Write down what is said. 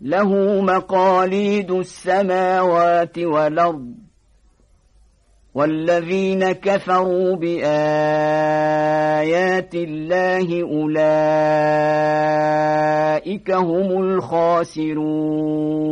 له مقاليد السماوات والأرض والذين كفروا بآيات الله أولئك هم الخاسرون.